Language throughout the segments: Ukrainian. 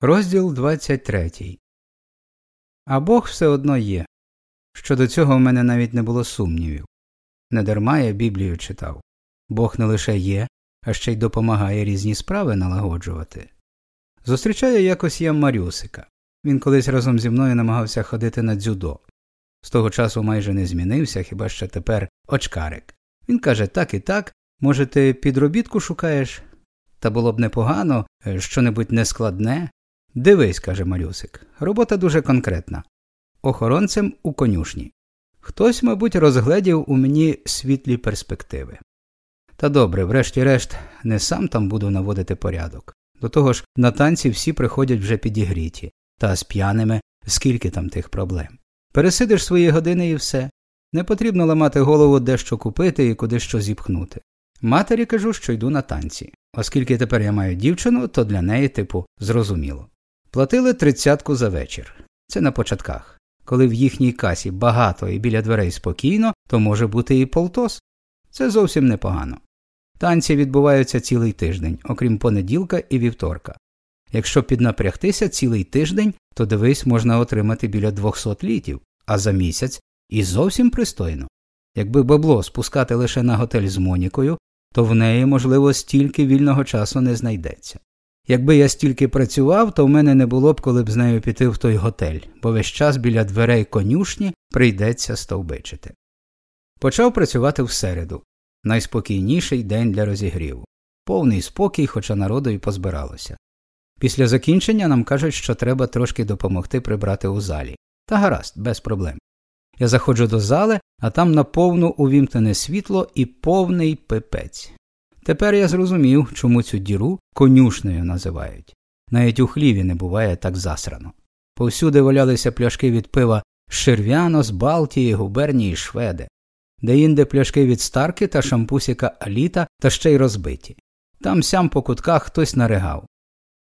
Розділ 23 А Бог все одно є. Щодо цього в мене навіть не було сумнівів. Недарма я Біблію читав. Бог не лише є, а ще й допомагає різні справи налагоджувати. Зустрічаю якось я Марюсика. Він колись разом зі мною намагався ходити на дзюдо. З того часу майже не змінився, хіба що тепер очкарик. Він каже так і так, може, ти підробітку шукаєш? Та було б непогано, е, щонебудь нескладне. Дивись, каже Марюсик, робота дуже конкретна. Охоронцем у конюшні. Хтось, мабуть, розгледів у мені світлі перспективи. Та добре, врешті-решт, не сам там буду наводити порядок. До того ж, на танці всі приходять вже підігріті, та з п'яними скільки там тих проблем. Пересидиш свої години і все. Не потрібно ламати голову дещо купити і куди що зіпхнути. Матері кажу, що йду на танці. Оскільки тепер я маю дівчину, то для неї, типу, зрозуміло. Платили тридцятку за вечір. Це на початках. Коли в їхній касі багато і біля дверей спокійно, то може бути і полтос. Це зовсім непогано. Танці відбуваються цілий тиждень, окрім понеділка і вівторка. Якщо піднапрягтися цілий тиждень, то дивись, можна отримати біля 200 літів, а за місяць і зовсім пристойно. Якби бабло спускати лише на готель з Монікою, то в неї, можливо, стільки вільного часу не знайдеться. Якби я стільки працював, то в мене не було б коли б з нею піти в той готель, бо весь час біля дверей конюшні прийдеться стовбичити. Почав працювати в середу. найспокійніший день для розігріву. Повний спокій, хоча народу й позбиралося. Після закінчення нам кажуть, що треба трошки допомогти прибрати у залі. Та гаразд, без проблем. Я заходжу до зали, а там наповну увімкнене світло і повний пипець. Тепер я зрозумів, чому цю діру конюшнею називають. Навіть у хліві не буває так засрано. Повсюди валялися пляшки від пива Шервяно з Балтії, губернії, Шведи, деінде пляшки від старки та шампусіка Аліта та ще й розбиті. Там сям по кутках хтось наригав.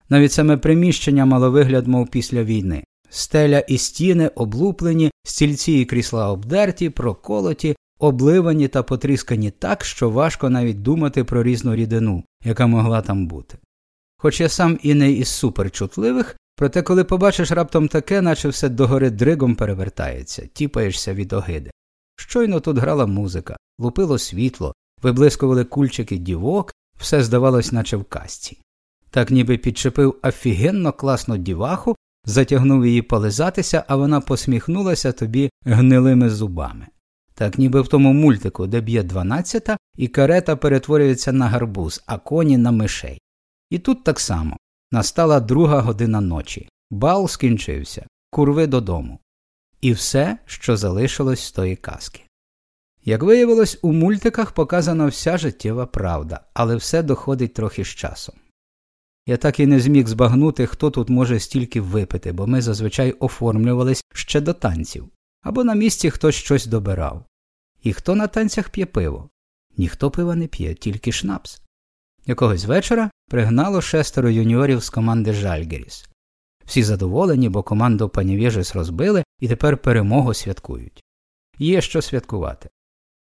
Навіть саме приміщення мало вигляд, мов після війни. Стеля і стіни облуплені, стільці і крісла обдерті, проколоті, обливані та потріскані так, що важко навіть думати про різну рідину, яка могла там бути. Хоч я сам і не із суперчутливих, проте коли побачиш раптом таке, наче все догори дригом перевертається, тіпаєшся від огиди. Щойно тут грала музика, лупило світло, виблискували кульчики дівок, все здавалось, наче в казці. Так ніби підчепив офігенно класну діваху, затягнув її полизатися, а вона посміхнулася тобі гнилими зубами. Так ніби в тому мультику, де б'є дванадцята, і карета перетворюється на гарбуз, а коні на мишей. І тут так само настала друга година ночі, бал скінчився, курви додому. І все, що залишилось з тої казки. Як виявилось, у мультиках показана вся життєва правда, але все доходить трохи з часом. Я так і не зміг збагнути, хто тут може стільки випити, бо ми зазвичай оформлювались ще до танців, або на місці хтось щось добирав. І хто на танцях п'є пиво? Ніхто пива не п'є, тільки шнапс. Якогось вечора пригнало шестеро юніорів з команди Жальгеріс. Всі задоволені, бо команду Паневежис розбили і тепер перемогу святкують. Є що святкувати.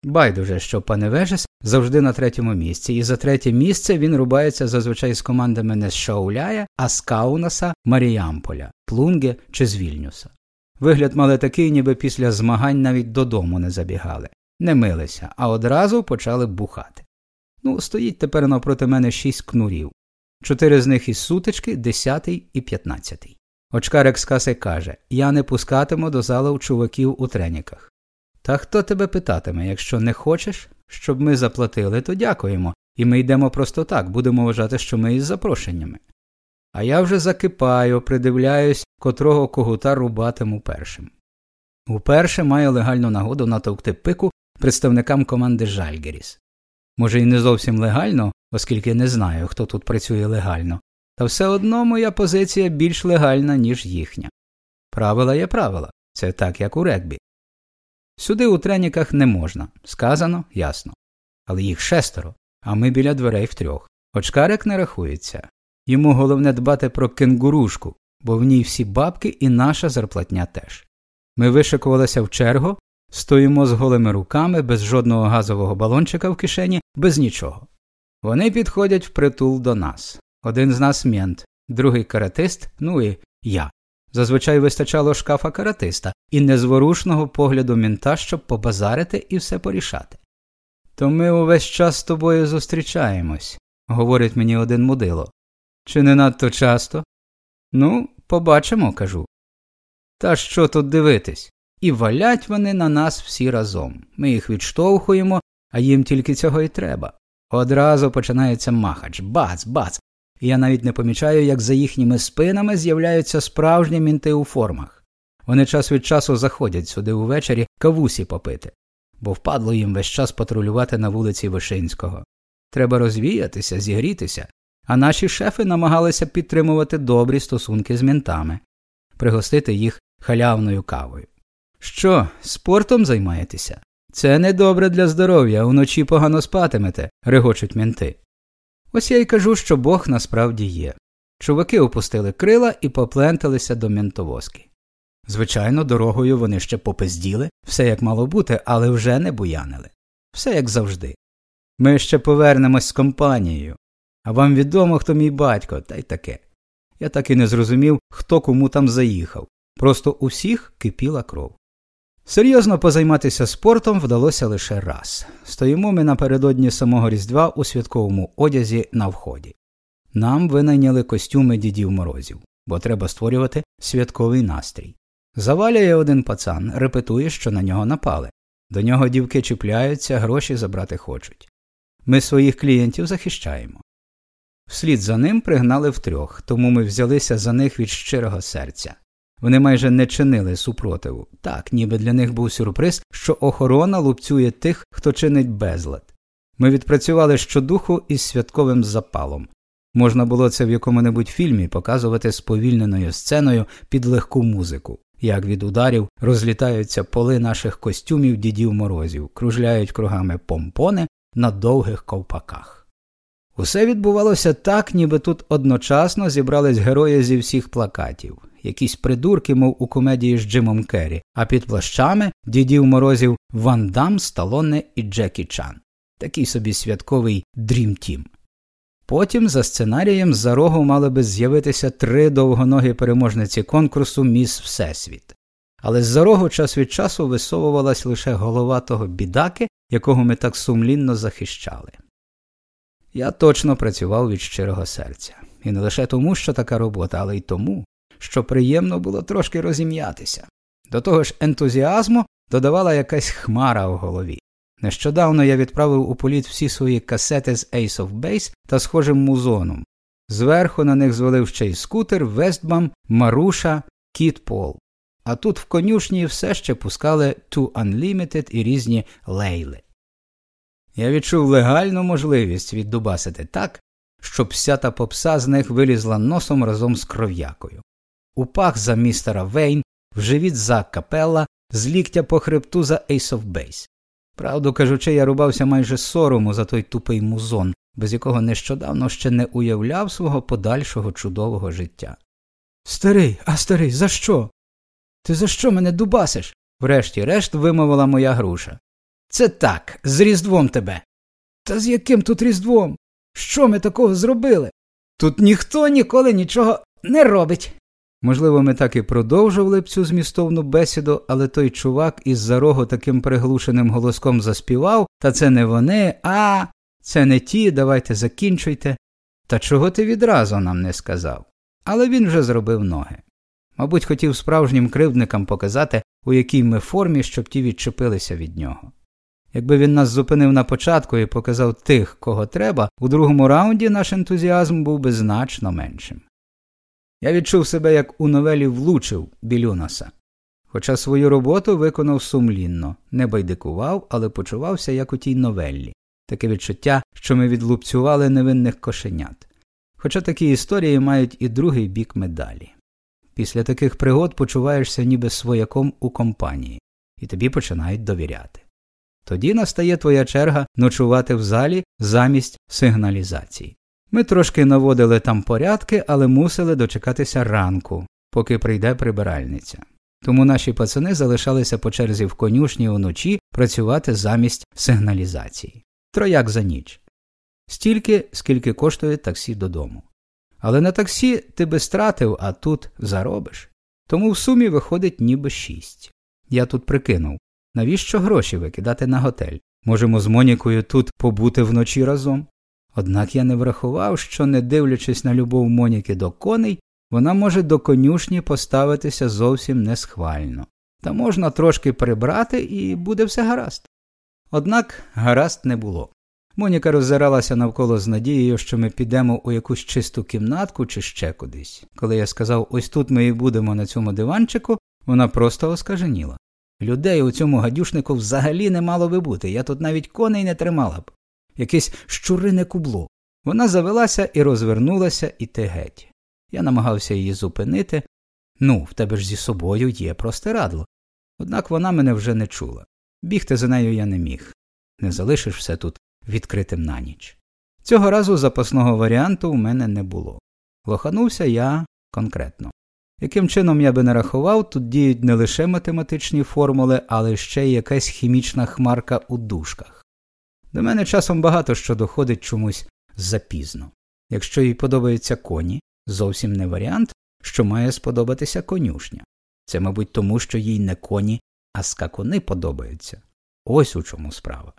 Байдуже, що Паневежис завжди на третьому місці, і за третє місце він рубається зазвичай з командами не з Шауляя, а з Каунаса, Маріямполя, Плунге чи з Вільнюса. Вигляд мали такий, ніби після змагань навіть додому не забігали, не милися, а одразу почали бухати. Ну, стоїть тепер навпроти мене шість кнурів. Чотири з них із сутички, десятий і п'ятнадцятий. Очкарик з каси каже Я не пускатиму до залу чуваків у треніках. Та хто тебе питатиме, якщо не хочеш, щоб ми заплатили, то дякуємо, і ми йдемо просто так, будемо вважати, що ми із запрошеннями. А я вже закипаю, придивляюсь, котрого когута рубатиму першим. Уперше маю легальну нагоду натовкти пику представникам команди Жальгеріс. Може, і не зовсім легально, оскільки не знаю, хто тут працює легально, та все одно моя позиція більш легальна, ніж їхня. Правила є правила, це так, як у регбі. Сюди у треніках не можна, сказано ясно. Але їх шестеро, а ми біля дверей втрьох. Очкарик не рахується. Йому головне дбати про кенгурушку, бо в ній всі бабки і наша зарплатня теж. Ми вишикувалися в чергу, стоїмо з голими руками, без жодного газового балончика в кишені, без нічого. Вони підходять впритул до нас. Один з нас мент, другий каратист, ну і я. Зазвичай вистачало шкафа каратиста і незворушного погляду мінта, щоб побазарити і все порішати. То ми увесь час з тобою зустрічаємось, говорить мені один мудило. Чи не надто часто? Ну, побачимо, кажу. Та що тут дивитись? І валять вони на нас всі разом. Ми їх відштовхуємо, а їм тільки цього й треба. Одразу починається махач, бац, бац. І я навіть не помічаю, як за їхніми спинами з'являються справжні мінти у формах. Вони час від часу заходять сюди увечері кавусі попити, бо впадло їм весь час патрулювати на вулиці Вишинського. Треба розвіятися, зігрітися, а наші шефи намагалися підтримувати добрі стосунки з мінтами, пригостити їх халявною кавою. Що, спортом займаєтеся? Це недобре для здоров'я, уночі погано спатимете, регочуть мінти. Ось я й кажу, що Бог насправді є. Чуваки опустили крила і попленталися до ментовозки. Звичайно, дорогою вони ще попизділи, все як мало бути, але вже не буянили. Все як завжди. Ми ще повернемось з компанією. А вам відомо, хто мій батько, та й таке. Я так і не зрозумів, хто кому там заїхав. Просто у всіх кипіла кров. Серйозно позайматися спортом вдалося лише раз. Стоїмо ми напередодні самого Різдва у святковому одязі на вході. Нам винайняли костюми дідів морозів, бо треба створювати святковий настрій. Завалює один пацан, репетує, що на нього напали. До нього дівки чіпляються, гроші забрати хочуть. Ми своїх клієнтів захищаємо. Вслід за ним пригнали втрьох, тому ми взялися за них від щирого серця. Вони майже не чинили супротиву. Так, ніби для них був сюрприз, що охорона лупцює тих, хто чинить безлад. Ми відпрацювали щодуху із святковим запалом. Можна було це в якому-небудь фільмі показувати сповільненою сценою під легку музику, як від ударів розлітаються поли наших костюмів дідів морозів, кружляють кругами помпони на довгих ковпаках. Усе відбувалося так, ніби тут одночасно зібрались герої зі всіх плакатів якісь придурки, мов у комедії з Джимом Керрі, а під плащами дідів морозів Ван Дам, Сталоне і Джекі Чан. Такий собі святковий Дрім Тім. Потім за сценарієм за рогу мали би з'явитися три довгоногі переможниці конкурсу Міс Всесвіт. Але з за рогу час від часу висовувалась лише голова того бідаки, якого ми так сумлінно захищали. Я точно працював від щирого серця. І не лише тому, що така робота, але й тому, що приємно було трошки розім'ятися. До того ж, ентузіазму додавала якась хмара в голові. Нещодавно я відправив у політ всі свої касети з Ace of Base та схожим музоном. Зверху на них звалив ще й скутер, Вестбам, Маруша, Кіт Пол. А тут в конюшні все ще пускали Too Unlimited і різні лейли. Я відчув легальну можливість віддубасити так, щоб вся та попса з них вилізла носом разом з кров'якою у пах за містера Вейн, в живіт за капелла, з ліктя по хребту за Ace of Base. Правду кажучи, я рубався майже сорому за той тупий музон, без якого нещодавно ще не уявляв свого подальшого чудового життя. Старий, а старий, за що? Ти за що мене дубасиш? врешті-решт вимовила моя груша. Це так, з Різдвом тебе. Та з яким тут Різдвом? Що ми такого зробили? Тут ніхто ніколи нічого не робить. Можливо, ми так і продовжували б цю змістовну бесіду, але той чувак із за рогу таким приглушеним голоском заспівав та це не вони, а це не ті, давайте закінчуйте. Та чого ти відразу нам не сказав? Але він вже зробив ноги. Мабуть, хотів справжнім кривдникам показати, у якій ми формі, щоб ті відчепилися від нього. Якби він нас зупинив на початку і показав тих, кого треба, у другому раунді наш ентузіазм був би значно меншим. Я відчув себе як у новелі влучив білюнаса. Хоча свою роботу виконав сумлінно, не байдикував, але почувався як у тій новеллі, таке відчуття, що ми відлупцювали невинних кошенят. Хоча такі історії мають і другий бік медалі. Після таких пригод почуваєшся ніби свояком у компанії, і тобі починають довіряти. Тоді настає твоя черга ночувати в залі замість сигналізації. Ми трошки наводили там порядки, але мусили дочекатися ранку, поки прийде прибиральниця. Тому наші пацани залишалися по черзі в конюшні уночі працювати замість сигналізації. Трояк за ніч. Стільки, скільки коштує таксі додому. Але на таксі ти би стратив, а тут заробиш. Тому в сумі виходить ніби шість. Я тут прикинув навіщо гроші викидати на готель? Можемо з Монікою тут побути вночі разом. Однак я не врахував, що, не дивлячись на любов Моніки до коней, вона може до конюшні поставитися зовсім несхвально. Та можна трошки прибрати і буде все гаразд. Однак гаразд не було. Моніка роззиралася навколо з надією, що ми підемо у якусь чисту кімнатку чи ще кудись. Коли я сказав, ось тут ми і будемо на цьому диванчику, вона просто оскаженіла. Людей у цьому гадюшнику взагалі не мало би бути, я тут навіть коней не тримала б. Якесь щурине кубло. Вона завелася і розвернулася іти геть. Я намагався її зупинити. Ну, в тебе ж зі собою є простирадло. Однак вона мене вже не чула. Бігти за нею я не міг. Не залишиш все тут відкритим на ніч. Цього разу запасного варіанту у мене не було. Лоханувся я конкретно. Яким чином я би не рахував, тут діють не лише математичні формули, але ще й якась хімічна хмарка у дужках. До мене часом багато що доходить чомусь запізно. Якщо їй подобаються коні, зовсім не варіант, що має сподобатися конюшня. Це, мабуть, тому, що їй не коні, а скакуни подобаються. Ось у чому справа.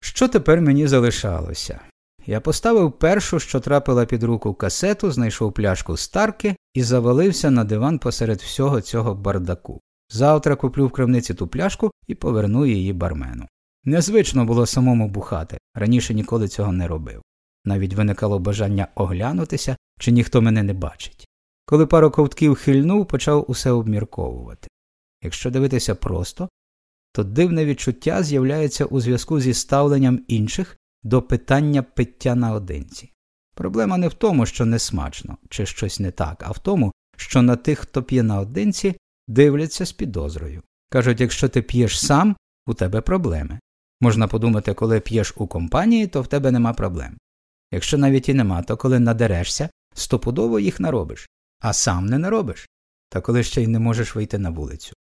Що тепер мені залишалося? Я поставив першу, що трапила під руку касету, знайшов пляшку старки і завалився на диван посеред всього цього бардаку. Завтра куплю в крамниці ту пляшку і поверну її бармену. Незвично було самому бухати, раніше ніколи цього не робив. Навіть виникало бажання оглянутися, чи ніхто мене не бачить. Коли пару ковтків хильнув, почав усе обмірковувати. Якщо дивитися просто, то дивне відчуття з'являється у зв'язку зі ставленням інших до питання пиття наодинці. Проблема не в тому, що не смачно чи щось не так, а в тому, що на тих, хто п'є наодинці, дивляться з підозрою. Кажуть, якщо ти п'єш сам, у тебе проблеми. Можна подумати, коли п'єш у компанії, то в тебе нема проблем. Якщо навіть і нема, то коли надерешся, стопудово їх наробиш, а сам не наробиш, та коли ще й не можеш вийти на вулицю.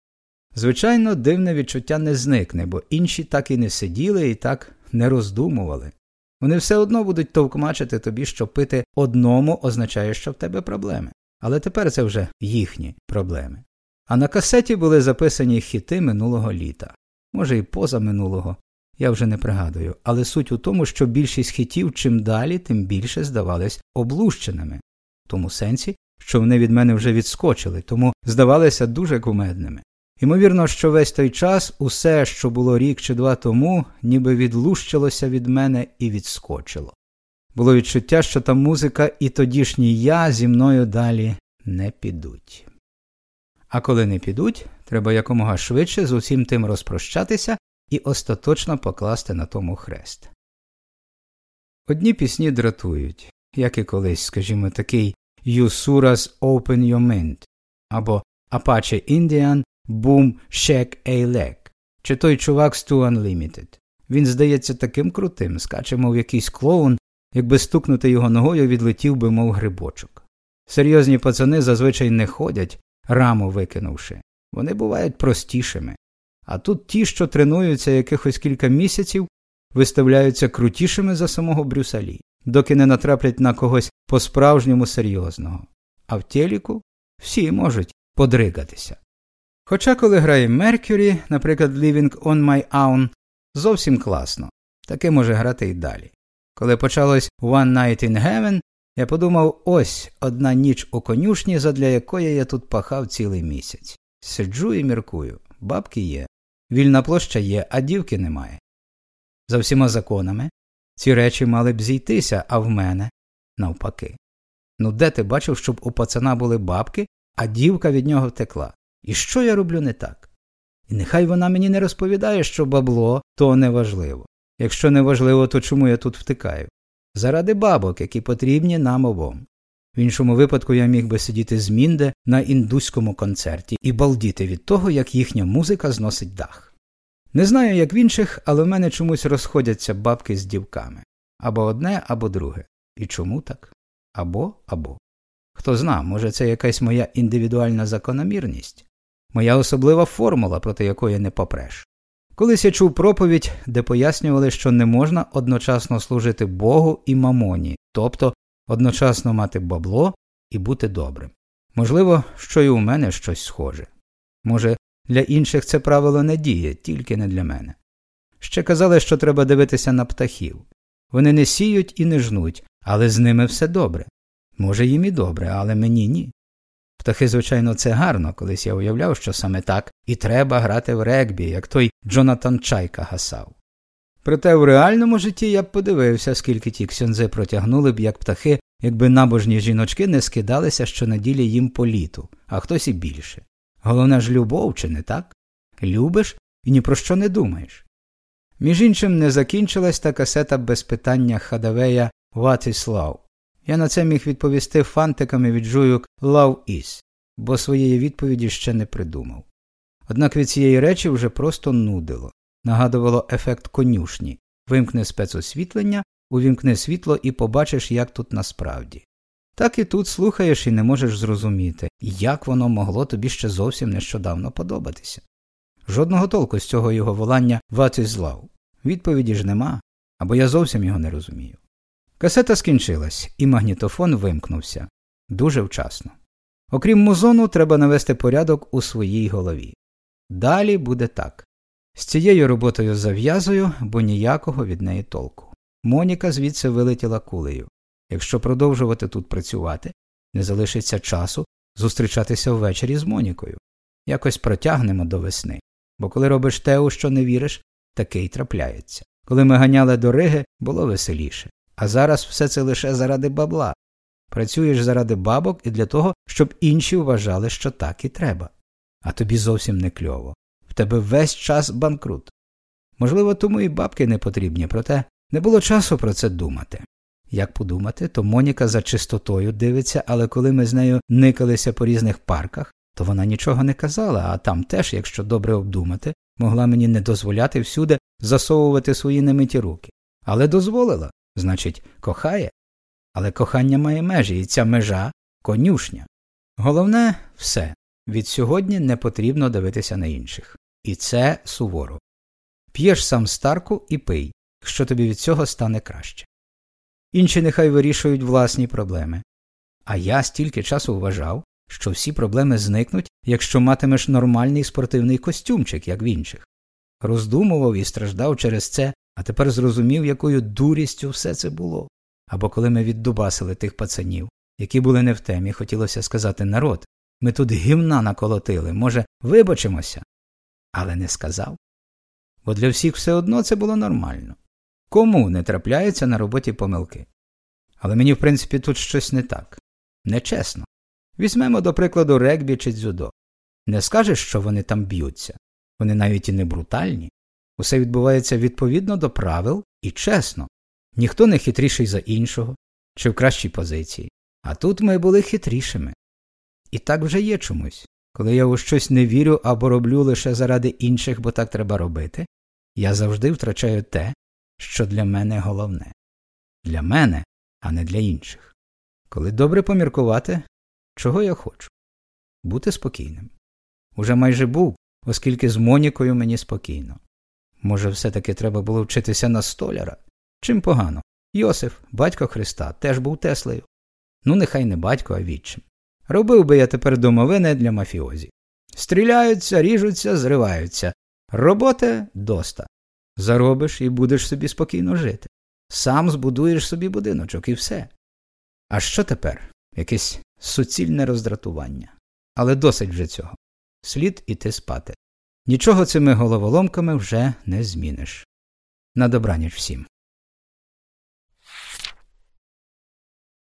Звичайно, дивне відчуття не зникне, бо інші так і не сиділи і так не роздумували. Вони все одно будуть товкмачити тобі, що пити одному означає, що в тебе проблеми. Але тепер це вже їхні проблеми. А на касеті були записані хіти минулого літа, може і поза минулого, я вже не пригадую, але суть у тому, що більшість хітів чим далі, тим більше здавались облущеними, в тому сенсі, що вони від мене вже відскочили, тому здавалися дуже кумедними. Ймовірно, що весь той час усе, що було рік чи два тому, ніби відлущилося від мене і відскочило. Було відчуття, що та музика і тодішній я зі мною далі не підуть. А коли не підуть, треба якомога швидше з усім тим розпрощатися і остаточно покласти на тому хрест. Одні пісні дратують, як і колись, скажімо, такий Юсурас Open Your Mind або Apache Indian Shake a Leg, чи той чувак з Too Unlimited. Він здається таким крутим, скаче, мов якийсь клоун, якби стукнути його ногою відлетів би, мов грибочок. Серйозні пацани зазвичай не ходять, раму викинувши. Вони бувають простішими. А тут ті, що тренуються якихось кілька місяців, виставляються крутішими за самого Брюсалі, доки не натраплять на когось по справжньому серйозного. А в теліку всі можуть подригатися. Хоча, коли грає Меркюрі, наприклад, Living on My Own, зовсім класно, таке може грати і далі. Коли почалось One Night in Heaven, я подумав ось одна ніч у конюшні, задля якої я тут пахав цілий місяць. Сиджу і міркую, бабки є, вільна площа є, а дівки немає. За всіма законами ці речі мали б зійтися, а в мене навпаки. Ну де ти бачив, щоб у пацана були бабки, а дівка від нього втекла? І що я роблю не так? І нехай вона мені не розповідає, що бабло то неважливо. Якщо неважливо, то чому я тут втикаю? Заради бабок, які потрібні нам обом. В іншому випадку я міг би сидіти з Мінде на індуському концерті і балдіти від того, як їхня музика зносить дах. Не знаю, як в інших, але в мене чомусь розходяться бабки з дівками або одне, або друге. І чому так? Або або. Хто зна, може, це якась моя індивідуальна закономірність, моя особлива формула, проти якої не попреш. Колись я чув проповідь, де пояснювали, що не можна одночасно служити Богу і мамоні, тобто одночасно мати бабло і бути добрим. Можливо, що і у мене щось схоже. Може, для інших це правило не діє, тільки не для мене. Ще казали, що треба дивитися на птахів. Вони не сіють і не жнуть, але з ними все добре. Може, їм і добре, але мені ні. Птахи, звичайно, це гарно, колись я уявляв, що саме так і треба грати в регбі, як той Джонатан Чайка гасав. Проте в реальному житті я б подивився, скільки ті ксьонзи протягнули б, як птахи, якби набожні жіночки не скидалися щонеділі їм по літу, а хтось і більше. Головне ж любов, чи не так? Любиш і ні про що не думаєш. Між іншим не закінчилась та касета без питання Хадавея «What is love?». Я на це міг відповісти фантиками від жуюк «Love is», бо своєї відповіді ще не придумав. Однак від цієї речі вже просто нудило, нагадувало ефект конюшні вимкни спецосвітлення, увімкни світло і побачиш, як тут насправді. Так і тут слухаєш і не можеш зрозуміти, як воно могло тобі ще зовсім нещодавно подобатися. Жодного толку з цього його волання «What is love?» Відповіді ж нема, або я зовсім його не розумію. Касета скінчилась, і магнітофон вимкнувся дуже вчасно. Окрім музону, треба навести порядок у своїй голові. Далі буде так. З цією роботою зав'язую, бо ніякого від неї толку. Моніка звідси вилетіла кулею. Якщо продовжувати тут працювати, не залишиться часу зустрічатися ввечері з Монікою. Якось протягнемо до весни. Бо коли робиш те, у що не віриш, таке й трапляється. Коли ми ганяли до Риги, було веселіше. А зараз все це лише заради бабла. Працюєш заради бабок і для того, щоб інші вважали, що так і треба. А тобі зовсім не кльово. В тебе весь час банкрут. Можливо, тому і бабки не потрібні, проте не було часу про це думати. Як подумати, то Моніка за чистотою дивиться, але коли ми з нею никалися по різних парках, то вона нічого не казала, а там теж, якщо добре обдумати, могла мені не дозволяти всюди засовувати свої немиті руки. Але дозволила, значить, кохає. Але кохання має межі, і ця межа конюшня. Головне все від сьогодні не потрібно дивитися на інших. І це суворо. П'єш сам старку і пий, що тобі від цього стане краще. Інші нехай вирішують власні проблеми. А я стільки часу вважав, що всі проблеми зникнуть, якщо матимеш нормальний спортивний костюмчик, як в інших. Роздумував і страждав через це, а тепер зрозумів, якою дурістю все це було. Або коли ми віддубасили тих пацанів, які були не в темі, хотілося сказати народ, ми тут гімна наколотили, може, вибачимося. Але не сказав. Бо для всіх все одно це було нормально. Кому не трапляються на роботі помилки? Але мені, в принципі, тут щось не так. Нечесно. Візьмемо, до прикладу, регбі чи дзюдо. Не скажеш, що вони там б'ються. Вони навіть і не брутальні. Усе відбувається відповідно до правил і чесно. Ніхто не хитріший за іншого чи в кращій позиції. А тут ми були хитрішими. І так вже є чомусь. Коли я у щось не вірю або роблю лише заради інших, бо так треба робити, я завжди втрачаю те, що для мене головне. Для мене, а не для інших. Коли добре поміркувати, чого я хочу? Бути спокійним. Уже майже був, оскільки з Монікою мені спокійно. Може, все таки треба було вчитися на столяра? Чим погано? Йосиф, батько Христа, теж був Теслею. Ну, нехай не батько, а відчим. Робив би я тепер домовини для мафіозі. Стріляються, ріжуться, зриваються. Роботи доста. Заробиш і будеш собі спокійно жити. Сам збудуєш собі будиночок і все. А що тепер? Якесь суцільне роздратування. Але досить вже цього. Слід іти спати. Нічого цими головоломками вже не зміниш. На добраніч всім.